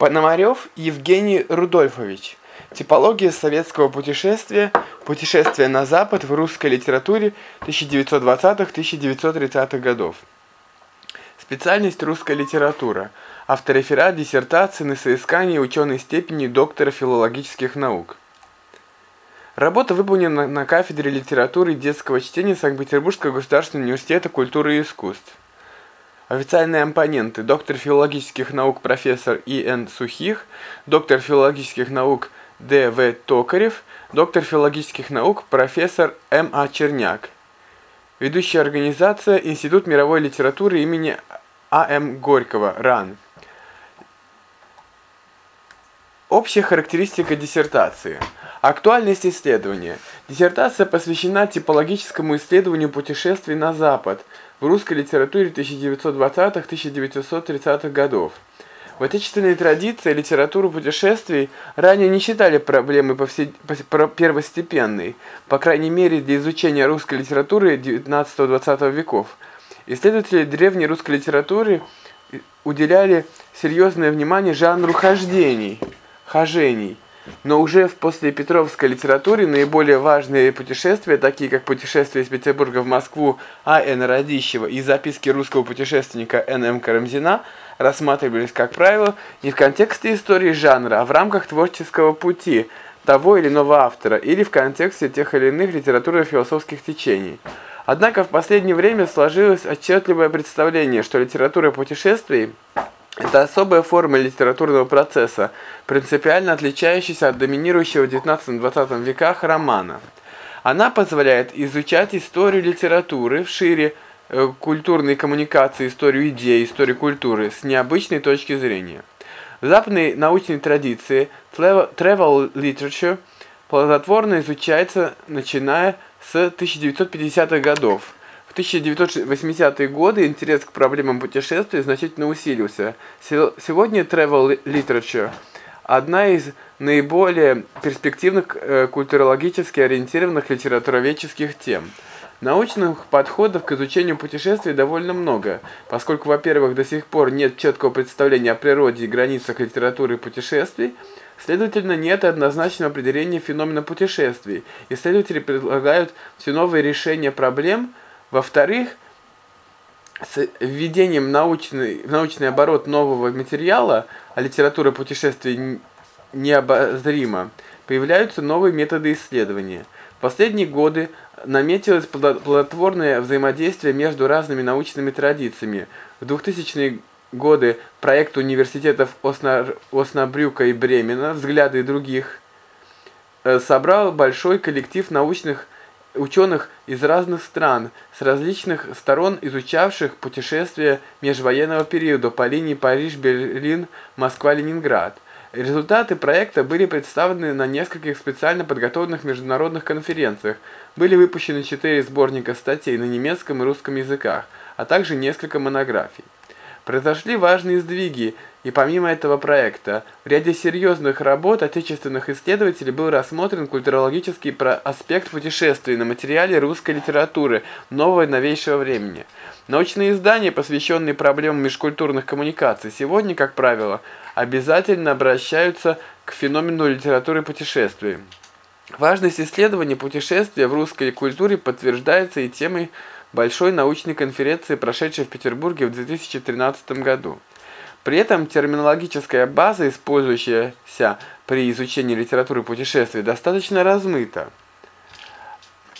Пономарев Евгений Рудольфович. Типология советского путешествия. Путешествие на Запад в русской литературе 1920-1930-х годов. Специальность русская литература. Автореферат диссертации на соискании ученой степени доктора филологических наук. Работа выполнена на кафедре литературы и детского чтения Санкт-Петербургского государственного университета культуры и искусств. Официальные оппоненты. Доктор филологических наук профессор И.Н. Сухих, доктор филологических наук Д.В. Токарев, доктор филологических наук профессор М.А. Черняк. Ведущая организация Институт мировой литературы имени А.М. Горького, РАН. Общая характеристика диссертации. Актуальность исследования. Диссертация посвящена типологическому исследованию путешествий на Запад – в русской литературе 1920-1930-х годов. В отечественной традиции литературу путешествий ранее не считали проблемой первостепенной, по крайней мере для изучения русской литературы XIX-XX веков. Исследователи древней русской литературы уделяли серьезное внимание жанру хождений, хожений – но уже в послепетровской литературе наиболее важные путешествия, такие как путешествие из Петербурга в Москву А.Н. Радищева и записки русского путешественника Н.М. Карамзина, рассматривались, как правило, не в контексте истории жанра, а в рамках творческого пути того или иного автора или в контексте тех или иных литературно-философских течений. Однако в последнее время сложилось отчетливое представление, что литература путешествий – это особая форма литературного процесса, принципиально отличающаяся от доминирующего в XIX-XX веках романа. Она позволяет изучать историю литературы в шире э, культурной коммуникации, историю идей, историю культуры с необычной точки зрения. В западной научной традиции travel literature плодотворно изучается начиная с 1950-х годов. В 1980-е годы интерес к проблемам путешествий значительно усилился. Сегодня travel literature – одна из наиболее перспективных э, культурологически ориентированных литературоведческих тем. Научных подходов к изучению путешествий довольно много, поскольку, во-первых, до сих пор нет четкого представления о природе и границах литературы путешествий, Следовательно, нет однозначного определения феномена путешествий. Исследователи предлагают все новые решения проблем – во-вторых, с введением научный, в научный оборот нового материала, а литература путешествий необозрима, появляются новые методы исследования. В последние годы наметилось плодотворное взаимодействие между разными научными традициями. В 2000-е годы проект университетов Оснабрюка и Бремена «Взгляды других» э, собрал большой коллектив научных ученых из разных стран, с различных сторон изучавших путешествия межвоенного периода по линии Париж-Берлин, Москва-Ленинград. Результаты проекта были представлены на нескольких специально подготовленных международных конференциях. Были выпущены четыре сборника статей на немецком и русском языках, а также несколько монографий. Произошли важные сдвиги, и помимо этого проекта, в ряде серьезных работ отечественных исследователей был рассмотрен культурологический аспект путешествий на материале русской литературы нового и новейшего времени. Научные издания, посвященные проблемам межкультурных коммуникаций, сегодня, как правило, обязательно обращаются к феномену литературы путешествий. Важность исследования путешествия в русской культуре подтверждается и темой большой научной конференции, прошедшей в Петербурге в 2013 году. При этом терминологическая база, использующаяся при изучении литературы путешествий, достаточно размыта.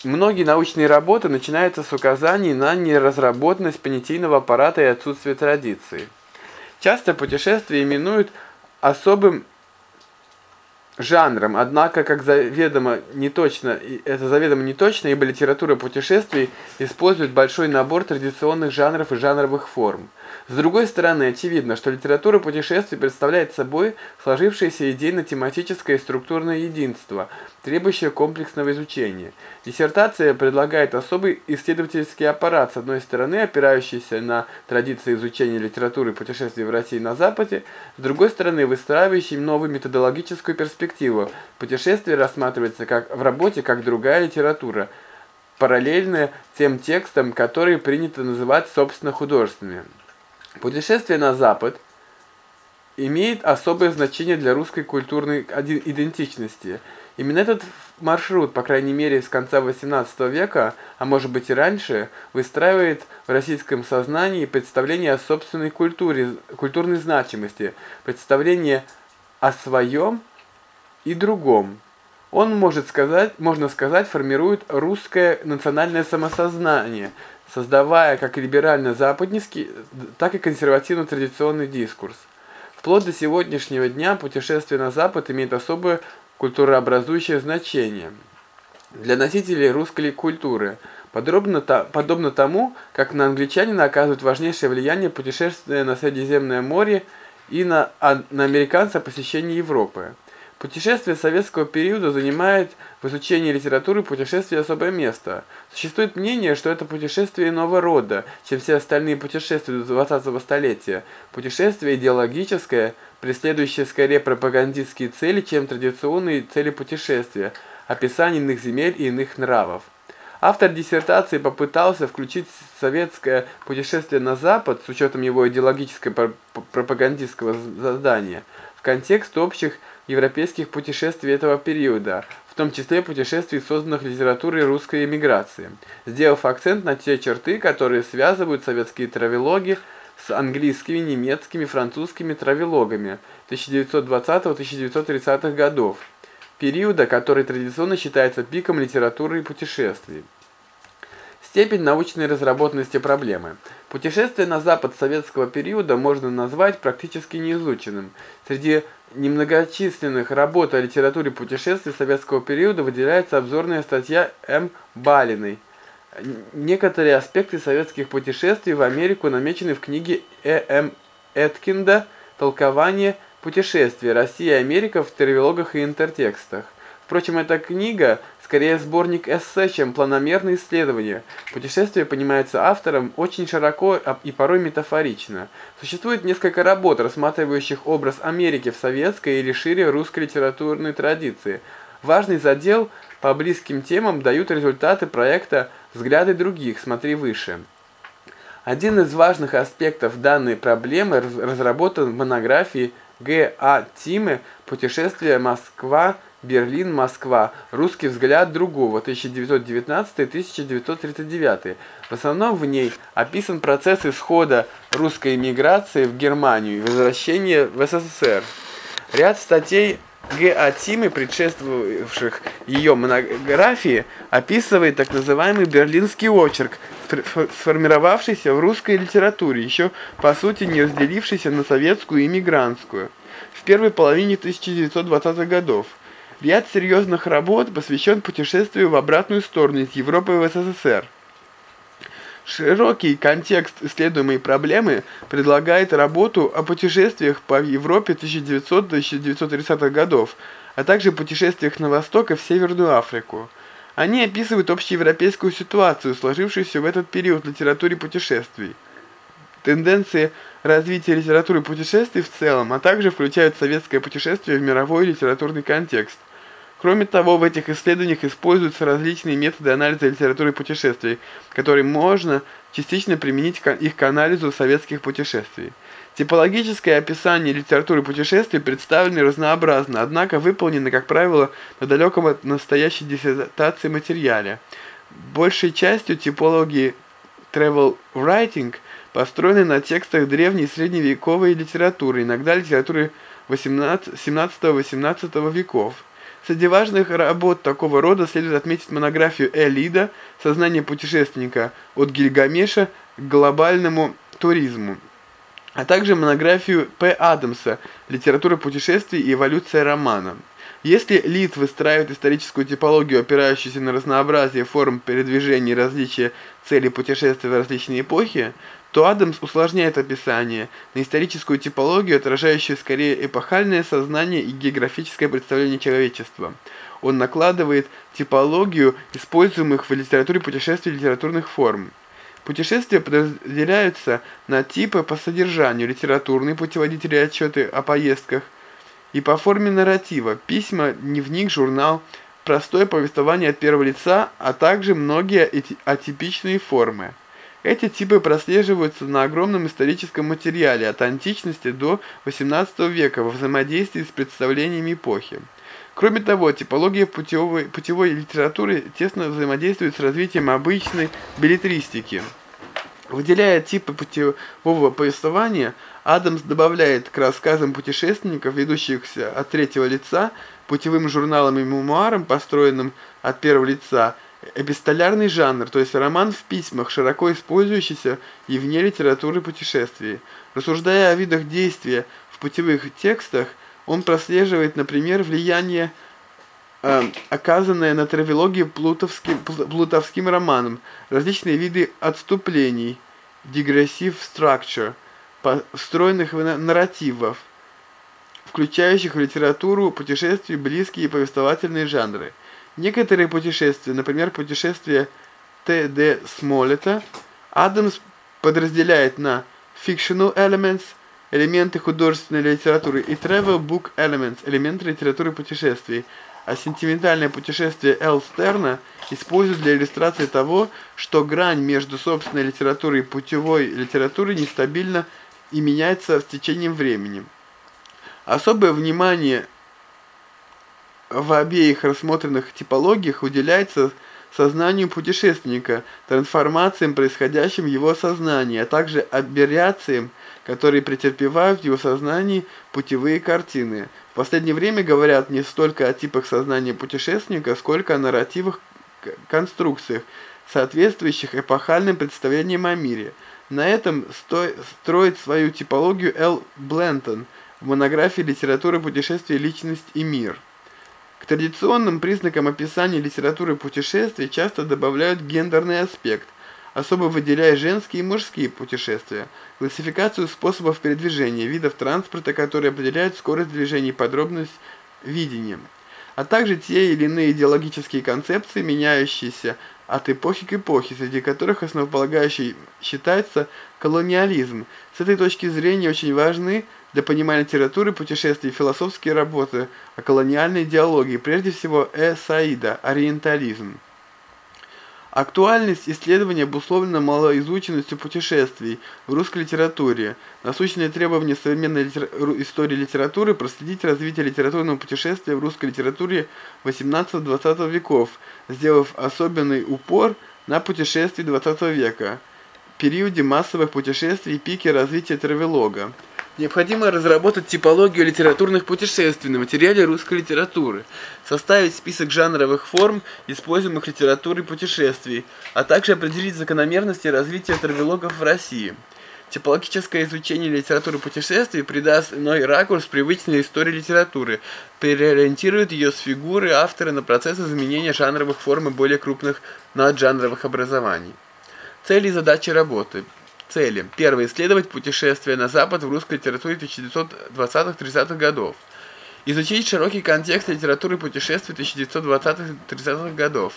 Многие научные работы начинаются с указаний на неразработанность понятийного аппарата и отсутствие традиции. Часто путешествия именуют особым жанром, однако, как заведомо не точно, это заведомо не точно, ибо литература путешествий использует большой набор традиционных жанров и жанровых форм. С другой стороны, очевидно, что литература путешествий представляет собой сложившееся идейно-тематическое и структурное единство, требующее комплексного изучения. Диссертация предлагает особый исследовательский аппарат, с одной стороны, опирающийся на традиции изучения литературы путешествий в России и на Западе, с другой стороны, выстраивающий новую методологическую перспективу. Путешествие рассматривается как в работе как другая литература, параллельная тем текстам, которые принято называть собственно художественными. Путешествие на Запад имеет особое значение для русской культурной идентичности. Именно этот маршрут, по крайней мере, с конца XVIII века, а может быть и раньше, выстраивает в российском сознании представление о собственной культуре, культурной значимости, представление о своем и другом. Он, может сказать, можно сказать, формирует русское национальное самосознание, создавая как либерально-западнический, так и консервативно-традиционный дискурс. Вплоть до сегодняшнего дня путешествие на Запад имеет особое культурообразующее значение для носителей русской культуры, подобно, подобно тому, как на англичанина оказывает важнейшее влияние путешествия на Средиземное море и на, а, на американца посещение Европы. Путешествие советского периода занимает в изучении литературы путешествия особое место. Существует мнение, что это путешествие иного рода, чем все остальные путешествия 20-го столетия. Путешествие идеологическое, преследующее скорее пропагандистские цели, чем традиционные цели путешествия, описание иных земель и иных нравов. Автор диссертации попытался включить советское путешествие на Запад с учетом его идеологического пропагандистского задания в контекст общих европейских путешествий этого периода, в том числе путешествий, созданных литературой русской эмиграции, сделав акцент на те черты, которые связывают советские травелоги с английскими, немецкими, французскими травелогами 1920-1930-х годов, периода, который традиционно считается пиком литературы и путешествий. Степень научной разработанности проблемы. Путешествие на запад советского периода можно назвать практически неизученным. Среди немногочисленных работ о литературе путешествий советского периода выделяется обзорная статья М. Балиной. Некоторые аспекты советских путешествий в Америку намечены в книге Э. М. Эткинда «Толкование путешествий. Россия и Америка в тервилогах и интертекстах». Впрочем, эта книга скорее сборник эссе, чем планомерное исследование. Путешествие понимается автором очень широко и порой метафорично. Существует несколько работ, рассматривающих образ Америки в советской или шире русской литературной традиции. Важный задел по близким темам дают результаты проекта «Взгляды других. Смотри выше». Один из важных аспектов данной проблемы разработан в монографии Г. А. Тимы «Путешествие Москва» Берлин, Москва. Русский взгляд другого. 1919-1939. В основном в ней описан процесс исхода русской эмиграции в Германию и возвращения в СССР. Ряд статей Г.А. Тимы, предшествовавших ее монографии, описывает так называемый берлинский очерк, сформировавшийся в русской литературе, еще по сути не разделившийся на советскую и иммигрантскую, в первой половине 1920-х годов. Ряд серьезных работ посвящен путешествию в обратную сторону из Европы в СССР. Широкий контекст исследуемой проблемы предлагает работу о путешествиях по Европе 1900-1930-х годов, а также путешествиях на восток и в Северную Африку. Они описывают общеевропейскую ситуацию, сложившуюся в этот период в литературе путешествий. Тенденции развития литературы путешествий в целом, а также включают советское путешествие в мировой литературный контекст. Кроме того, в этих исследованиях используются различные методы анализа литературы путешествий, которые можно частично применить их к анализу советских путешествий. Типологическое описание литературы путешествий представлено разнообразно, однако выполнено, как правило, на далеком от настоящей диссертации материале. Большей частью типологии travel writing построены на текстах древней и средневековой литературы, иногда литературы 17-18 веков. Среди важных работ такого рода следует отметить монографию Элида «Сознание путешественника от Гильгамеша к глобальному туризму», а также монографию П. Адамса «Литература путешествий и эволюция романа». Если Лид выстраивает историческую типологию, опирающуюся на разнообразие форм передвижения и различия целей путешествия в различные эпохи, то Адамс усложняет описание на историческую типологию, отражающую скорее эпохальное сознание и географическое представление человечества. Он накладывает типологию используемых в литературе путешествий литературных форм. Путешествия подразделяются на типы по содержанию, литературные путеводители отчеты о поездках, и по форме нарратива, письма, дневник, журнал, простое повествование от первого лица, а также многие атипичные формы. Эти типы прослеживаются на огромном историческом материале от античности до XVIII века во взаимодействии с представлениями эпохи. Кроме того, типология путевой, путевой литературы тесно взаимодействует с развитием обычной билетристики. Выделяя типы путевого повествования, Адамс добавляет к рассказам путешественников, ведущихся от третьего лица, путевым журналам и мемуарам, построенным от первого лица, эпистолярный жанр, то есть роман в письмах, широко использующийся и вне литературы путешествий. Рассуждая о видах действия в путевых текстах, он прослеживает, например, влияние, э, оказанное на травологии плутовским, плутовским романом, различные виды отступлений, digressive structure, встроенных нарративов, включающих в литературу путешествий близкие повествовательные жанры. Некоторые путешествия, например, путешествие Т.Д. Смолета, Адамс подразделяет на fictional elements, элементы художественной литературы, и travel book elements, элементы литературы путешествий, а сентиментальное путешествие Эл Стерна используют для иллюстрации того, что грань между собственной литературой и путевой литературой нестабильна и меняется с течением времени. Особое внимание в обеих рассмотренных типологиях уделяется сознанию путешественника, трансформациям, происходящим в его сознании, а также аберрациям, которые претерпевают в его сознании путевые картины. В последнее время говорят не столько о типах сознания путешественника, сколько о нарративах конструкциях, соответствующих эпохальным представлениям о мире. На этом строит свою типологию Эл Блентон – в монографии «Литература путешествий. Личность и мир». К традиционным признакам описания литературы путешествий часто добавляют гендерный аспект, особо выделяя женские и мужские путешествия, классификацию способов передвижения, видов транспорта, которые определяют скорость движения и подробность видения, а также те или иные идеологические концепции, меняющиеся от эпохи к эпохе, среди которых основополагающей считается колониализм. С этой точки зрения очень важны для понимания литературы, путешествий философские работы о колониальной идеологии, прежде всего Э. Саида, ориентализм. Актуальность исследования обусловлена малоизученностью путешествий в русской литературе. Насущные требования современной литер... истории литературы проследить развитие литературного путешествия в русской литературе 18-20 веков, сделав особенный упор на путешествия 20 века, периоде массовых путешествий и пике развития травелога. Необходимо разработать типологию литературных путешествий на материале русской литературы, составить список жанровых форм, используемых литературой путешествий, а также определить закономерности развития травелогов в России. Типологическое изучение литературы путешествий придаст иной ракурс привычной истории литературы, переориентирует ее с фигуры автора на процесс изменения жанровых форм и более крупных наджанровых образований. Цели и задачи работы – Цели. Первое. Исследовать путешествия на Запад в русской литературе 1920-30-х годов. Изучить широкий контекст литературы путешествий 1920-30-х годов.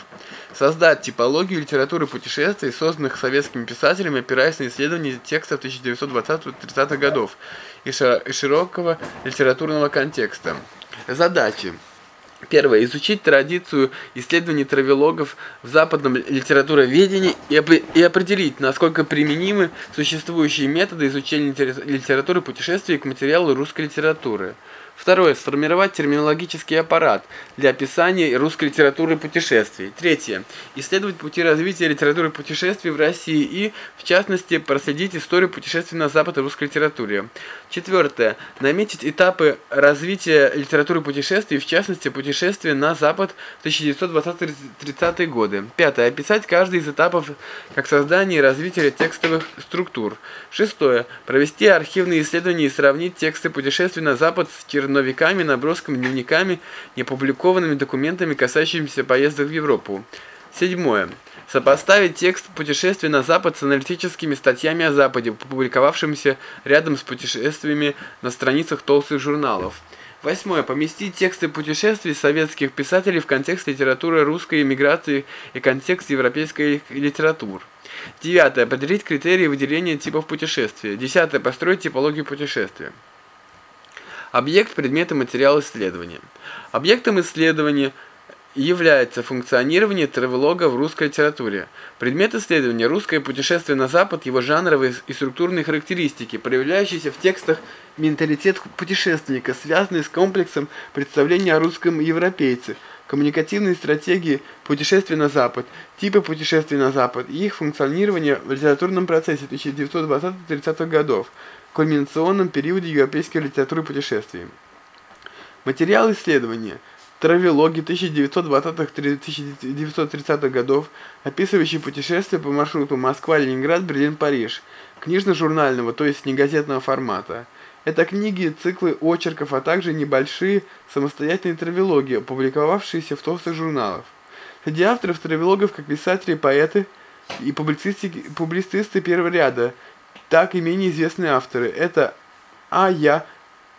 Создать типологию литературы путешествий, созданных советскими писателями, опираясь на исследования текстов 1920-30-х годов и широкого литературного контекста. Задачи. Первое. Изучить традицию исследований травелогов в западном литературоведении и, и определить, насколько применимы существующие методы изучения литературы путешествий к материалу русской литературы. Второе. Сформировать терминологический аппарат для описания русской литературы путешествий. Третье. Исследовать пути развития литературы путешествий в России и, в частности, проследить историю путешествий на Запад в русской литературе. Четвертое. Наметить этапы развития литературы путешествий, в частности, путешествия на Запад в 1920-30-е годы. Пятое. Описать каждый из этапов как создание и развитие текстовых структур. Шестое. Провести архивные исследования и сравнить тексты путешествий на Запад с черновиками, набросками, дневниками, неопубликованными документами, касающимися поездок в Европу. Седьмое. Сопоставить текст путешествий на Запад с аналитическими статьями о Западе, публиковавшимися рядом с путешествиями на страницах толстых журналов. Восьмое. Поместить тексты путешествий советских писателей в контекст литературы русской эмиграции и контекст европейской литературы. Девятое. Определить критерии выделения типов путешествия. Десятое. Построить типологию путешествия. Объект, предмет и материал исследования. Объектом исследования является функционирование травелога в русской литературе. Предмет исследования – русское путешествие на Запад, его жанровые и структурные характеристики, проявляющиеся в текстах менталитет путешественника, связанный с комплексом представления о русском европейце, коммуникативные стратегии путешествия на Запад, типы путешествий на Запад и их функционирование в литературном процессе 1920-30-х годов, кульминационном периоде европейской литературы путешествий. Материал исследования – Травелоги 1920-1930-х годов, описывающие путешествия по маршруту Москва-Ленинград, Берлин-Париж, книжно-журнального, то есть не газетного формата. Это книги, циклы очерков, а также небольшие самостоятельные травелоги, опубликовавшиеся в толстых журналах. Среди авторов травелогов как писатели, поэты и публицисты первого ряда, так и менее известные авторы. Это А. Я.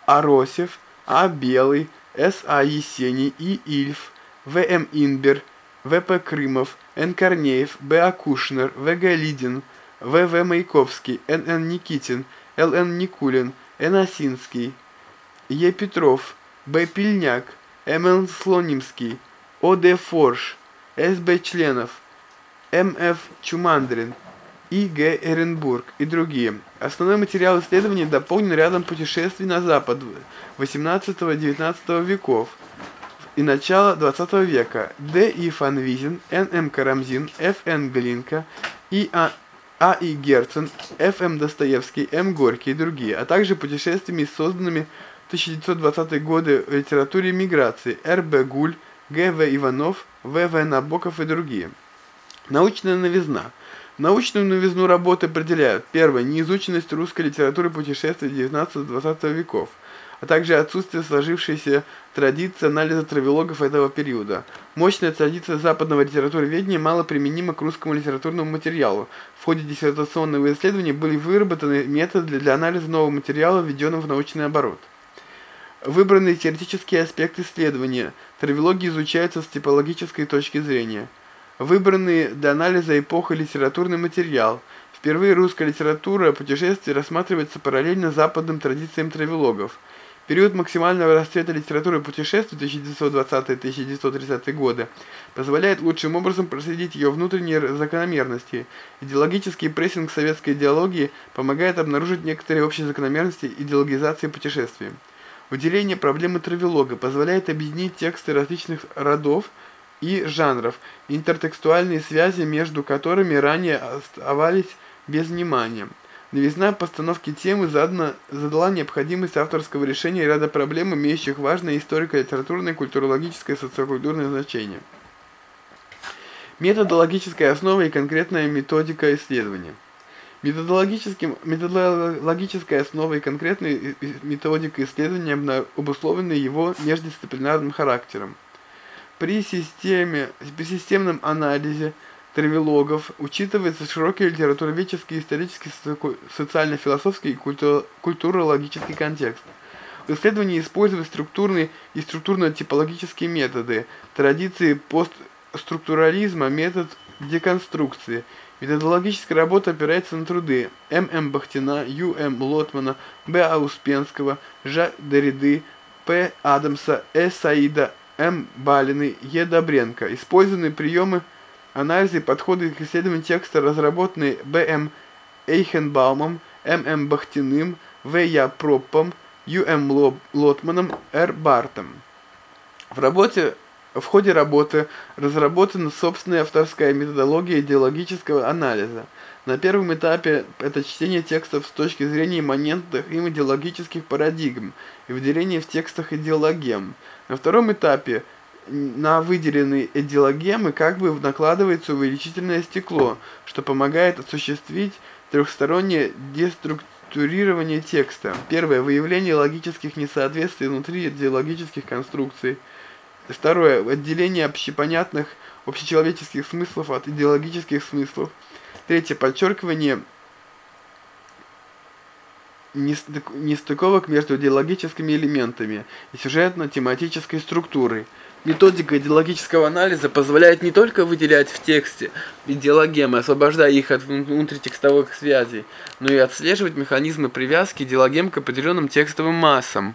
Аросев, А. Белый, с.А. Есений, И. Ильф, В.М. Инбер, В.П. Крымов, Н. Корнеев, Б.А. Кушнер, В.Г. Лидин, В.В. Маяковский, Н.Н. Никитин, Л.Н. Никулин, Н. Осинский, Е. Петров, Б. Пильняк, М.Н. Слонимский, О.Д. Форш, С.Б. Членов, М.Ф. Чумандрин, и. Г. Эренбург и другие. Основной материал исследования дополнен рядом путешествий на запад 18-19 веков и начала 20 века. Д. И. Фанвизин, Н. М. Карамзин, Ф. Н. Глинка, И. А. А. И. Герцен, Ф. М. Достоевский, М. Горький и другие, а также путешествиями, созданными в 1920-е годы в литературе миграции Р. Б. Гуль, Г. В. Иванов, В. В. Набоков и другие. Научная новизна – Научную новизну работы определяют первое – неизученность русской литературы путешествий XIX-XX веков, а также отсутствие сложившейся традиции анализа травелогов этого периода. Мощная традиция западного литературоведения мало применима к русскому литературному материалу. В ходе диссертационного исследования были выработаны методы для анализа нового материала, введенного в научный оборот. Выбранные теоретические аспекты исследования. Травелогии изучаются с типологической точки зрения – Выбранный для анализа эпоха литературный материал. Впервые русская литература путешествий рассматривается параллельно западным традициям травелогов. Период максимального расцвета литературы путешествий 1920-1930 годы позволяет лучшим образом проследить ее внутренние закономерности. Идеологический прессинг советской идеологии помогает обнаружить некоторые общие закономерности идеологизации путешествий. Выделение проблемы травелога позволяет объединить тексты различных родов, и жанров, интертекстуальные связи между которыми ранее оставались без внимания. Новизна постановки темы задана, задала необходимость авторского решения ряда проблем, имеющих важное историко-литературное, культурологическое и социокультурное значение. Методологическая основа и конкретная методика исследования. Методологическим, методологическая основа и конкретная методика исследования обусловлены его междисциплинарным характером. При, системе, при системном анализе травелогов учитывается широкий литературоведческий, исторический, социально-философский и культурологический контекст. В исследовании используют структурные и структурно-типологические методы, традиции постструктурализма, метод деконструкции. Методологическая работа опирается на труды М.М. Бахтина, Ю.М. Лотмана, Б.А. Успенского, Ж. Дориды, П. Адамса, Э. Саида, М. Балиной, Е. Добренко. Использованные приемы анализа и подходы к исследованию текста, разработанные Б.М. Эйхенбаумом, М.М. Бахтиным, В. Я. Проппом, Ю.М. Лотманом, Р. Бартом. В работе в ходе работы разработана собственная авторская методология идеологического анализа. На первом этапе это чтение текстов с точки зрения имманентных им идеологических парадигм и выделение в текстах идеологем. На втором этапе на выделенные идеологемы как бы накладывается увеличительное стекло, что помогает осуществить трехстороннее деструктурирование текста. Первое – выявление логических несоответствий внутри идеологических конструкций. Второе – отделение общепонятных общечеловеческих смыслов от идеологических смыслов. Третье – подчеркивание нестыковок между идеологическими элементами и сюжетно-тематической структурой. Методика идеологического анализа позволяет не только выделять в тексте идеологемы, освобождая их от внутритекстовых связей, но и отслеживать механизмы привязки идеологем к определенным текстовым массам.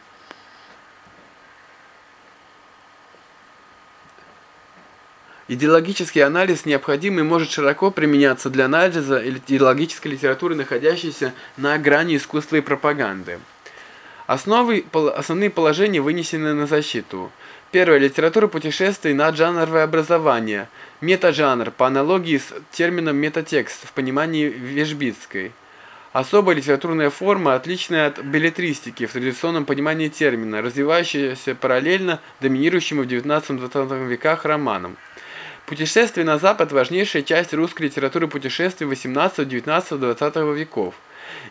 Идеологический анализ необходим и может широко применяться для анализа идеологической литературы, находящейся на грани искусства и пропаганды. Основы, основные положения вынесены на защиту. Первое. Литература путешествий на жанровое образование. Метажанр, по аналогии с термином метатекст в понимании Вежбицкой. Особая литературная форма, отличная от билетристики в традиционном понимании термина, развивающаяся параллельно доминирующему в XIX-XX веках романам. Путешествие на Запад – важнейшая часть русской литературы путешествий XVIII, XIX, XX веков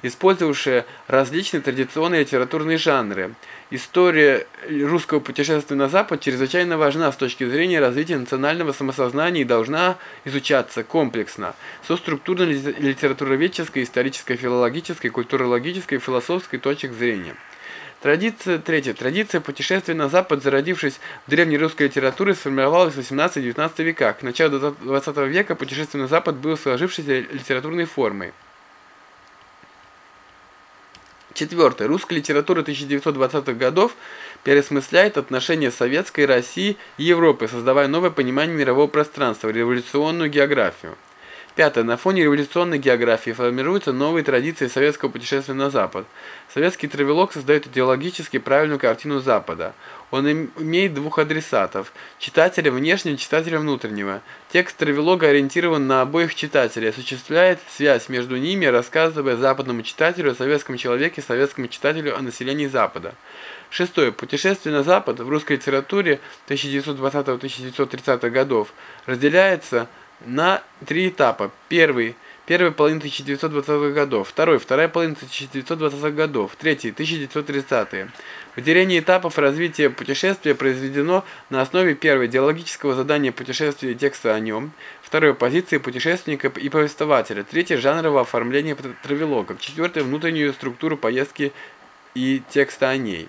использовавшая различные традиционные литературные жанры. История русского путешествия на Запад чрезвычайно важна с точки зрения развития национального самосознания и должна изучаться комплексно, со структурной литературоведческой, исторической, филологической, культурологической и философской точек зрения. Традиция третья. Традиция путешествия на Запад, зародившись в древней русской литературе, сформировалась в 18-19 веках. К началу 20 века путешествие на Запад было сложившейся литературной формой. Четвертое. Русская литература 1920-х годов пересмысляет отношения Советской России и Европы, создавая новое понимание мирового пространства, революционную географию. Пятое. На фоне революционной географии формируются новые традиции советского путешествия на Запад. Советский травелог создает идеологически правильную картину Запада. Он имеет двух адресатов – читателя внешнего и читателя внутреннего. Текст травелога ориентирован на обоих читателей, осуществляет связь между ними, рассказывая западному читателю о советском человеке, советскому читателю о населении Запада. Шестое. Путешествие на Запад в русской литературе 1920-1930 годов разделяется на три этапа. Первый – первая половина 1920-х годов. Второй – вторая половина 1920-х годов. Третий – 1930-е. Выделение этапов развития путешествия произведено на основе первого идеологического задания путешествия и текста о нем, второй – позиции путешественника и повествователя, третье – жанрового оформления травелогов, четвертое – внутреннюю структуру поездки и текста о ней.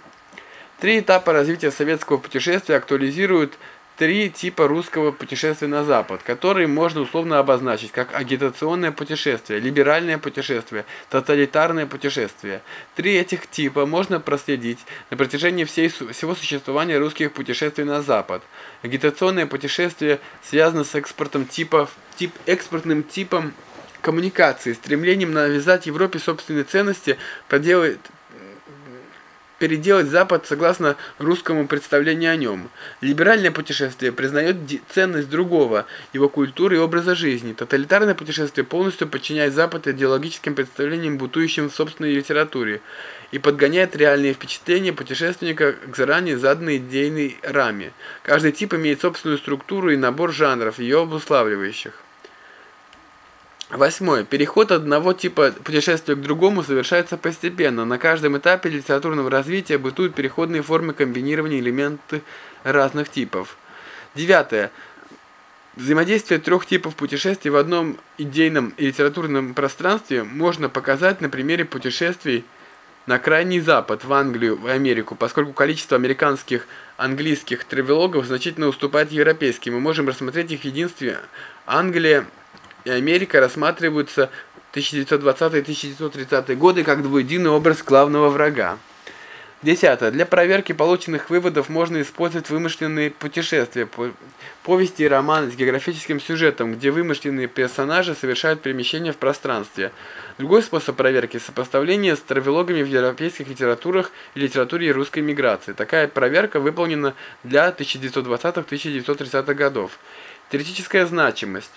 Три этапа развития советского путешествия актуализируют три типа русского путешествия на Запад, которые можно условно обозначить как агитационное путешествие, либеральное путешествие, тоталитарное путешествие. Три этих типа можно проследить на протяжении всей, всего существования русских путешествий на Запад. Агитационное путешествие связано с экспортом типов, тип, экспортным типом коммуникации, стремлением навязать Европе собственные ценности, проделать переделать Запад согласно русскому представлению о нем. Либеральное путешествие признает ценность другого, его культуры и образа жизни. Тоталитарное путешествие полностью подчиняет Запад идеологическим представлениям, бутующим в собственной литературе, и подгоняет реальные впечатления путешественника к заранее заданной идейной раме. Каждый тип имеет собственную структуру и набор жанров, ее обуславливающих. Восьмое. Переход одного типа путешествия к другому совершается постепенно. На каждом этапе литературного развития бытуют переходные формы комбинирования элементов разных типов. Девятое. Взаимодействие трех типов путешествий в одном идейном и литературном пространстве можно показать на примере путешествий на Крайний Запад, в Англию, в Америку, поскольку количество американских английских тревелогов значительно уступает европейским. Мы можем рассмотреть их в единстве Англия и Америка рассматриваются 1920-1930 годы как двуединый образ главного врага. Десятое. Для проверки полученных выводов можно использовать вымышленные путешествия, повести и романы с географическим сюжетом, где вымышленные персонажи совершают перемещение в пространстве. Другой способ проверки – сопоставление с травелогами в европейских литературах и литературе русской миграции. Такая проверка выполнена для 1920-1930 годов. Теоретическая значимость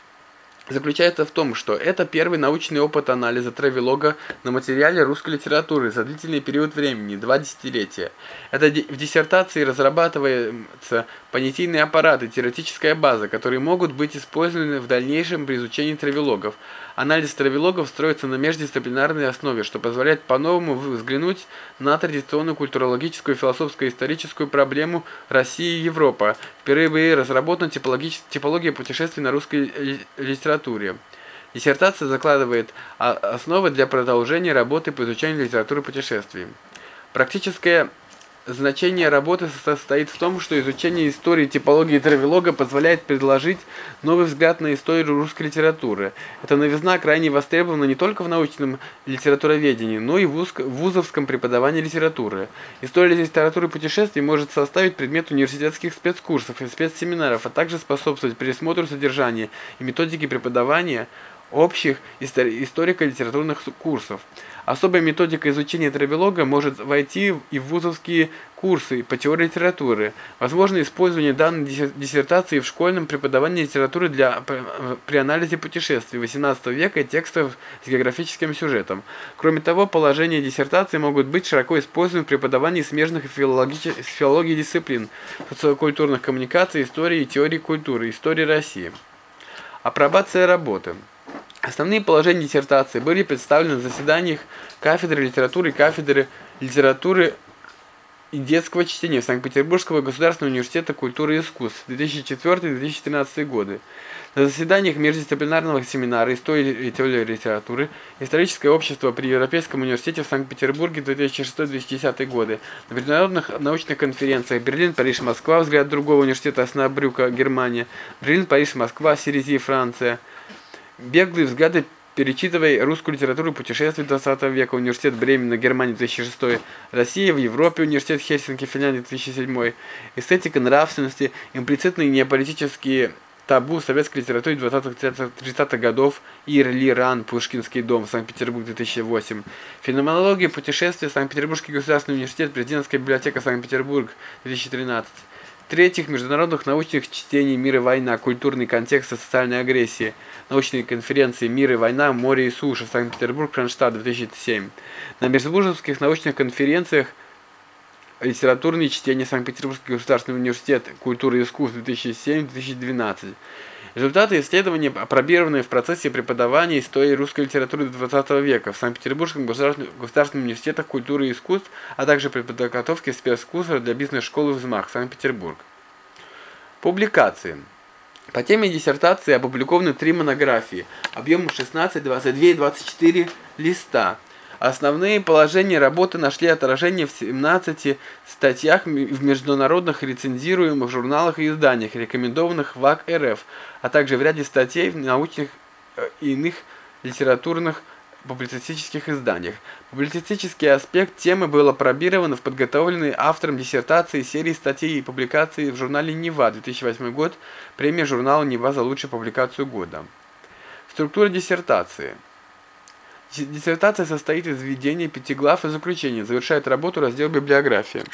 заключается в том, что это первый научный опыт анализа травелога на материале русской литературы за длительный период времени, два десятилетия. Это в диссертации разрабатывается понятийный аппарат и теоретическая база, которые могут быть использованы в дальнейшем при изучении травелогов. Анализ травелогов строится на междисциплинарной основе, что позволяет по-новому взглянуть на традиционную культурологическую, философскую и историческую проблему России и Европы. Впервые разработана типология путешествий на русской литературе. Диссертация закладывает основы для продолжения работы по изучению литературы путешествий. Практическое Значение работы состоит в том, что изучение истории типологии травелога позволяет предложить новый взгляд на историю русской литературы. Эта новизна крайне востребована не только в научном литературоведении, но и в вузовском преподавании литературы. История литературы путешествий может составить предмет университетских спецкурсов и спецсеминаров, а также способствовать пересмотру содержания и методики преподавания общих историко-литературных курсов. Особая методика изучения травелога может войти и в вузовские курсы по теории литературы. Возможно использование данной диссертации в школьном преподавании литературы для, при анализе путешествий XVIII века и текстов с географическим сюжетом. Кроме того, положения диссертации могут быть широко использованы в преподавании смежных филологии, филологии дисциплин, социокультурных коммуникаций, истории и теории культуры, истории России. Апробация работы. Основные положения диссертации были представлены на заседаниях кафедры литературы и кафедры литературы и детского чтения Санкт-Петербургского государственного университета культуры и искусств 2004-2013 годы. На заседаниях междисциплинарного семинара «История и теория литературы» Историческое общество при Европейском университете в Санкт-Петербурге 2006-2010 годы. На международных научных конференциях Берлин, Париж, Москва, взгляд другого университета Оснабрюка, Германия, Берлин, Париж, Москва, Сирези, Франция. Беглые взгляды перечитывая русскую литературу путешествий 20 века, университет Бремена, Германия 2006, Россия в Европе, университет Хельсинки, Финляндия 2007, эстетика нравственности, имплицитные неополитические табу советской литературе 20-30-х годов, Ир Ли Ран, Пушкинский дом, Санкт-Петербург 2008, феноменология путешествия, Санкт-Петербургский государственный университет, президентская библиотека Санкт-Петербург 2013, в-третьих, международных научных чтений «Мир и война. Культурный контекст и социальная агрессия». Научные конференции «Мир и война. Море и суша. Санкт-Петербург. Кронштадт. 2007». На межвузовских научных конференциях «Литературные чтения. Санкт-Петербургский государственный университет. Культура и искусство. 2007-2012». Результаты исследований опробированы в процессе преподавания истории русской литературы XX века в Санкт-Петербургском государственном университете культуры и искусств, а также при подготовке спецкурсов для бизнес-школы «Взмах» Санкт-Петербург. Публикации. По теме диссертации опубликованы три монографии объемом 16, 22 и 24 листа. Основные положения работы нашли отражение в 17 статьях в международных рецензируемых журналах и изданиях, рекомендованных ВАК РФ, а также в ряде статей в научных э, и иных литературных публицистических изданиях. Публицистический аспект темы был опробирован в подготовленной автором диссертации серии статей и публикаций в журнале «Нева» 2008 год, премия журнала «Нева» за лучшую публикацию года. Структура диссертации – Диссертация состоит из введения пяти глав и заключения, завершает работу раздел библиографии.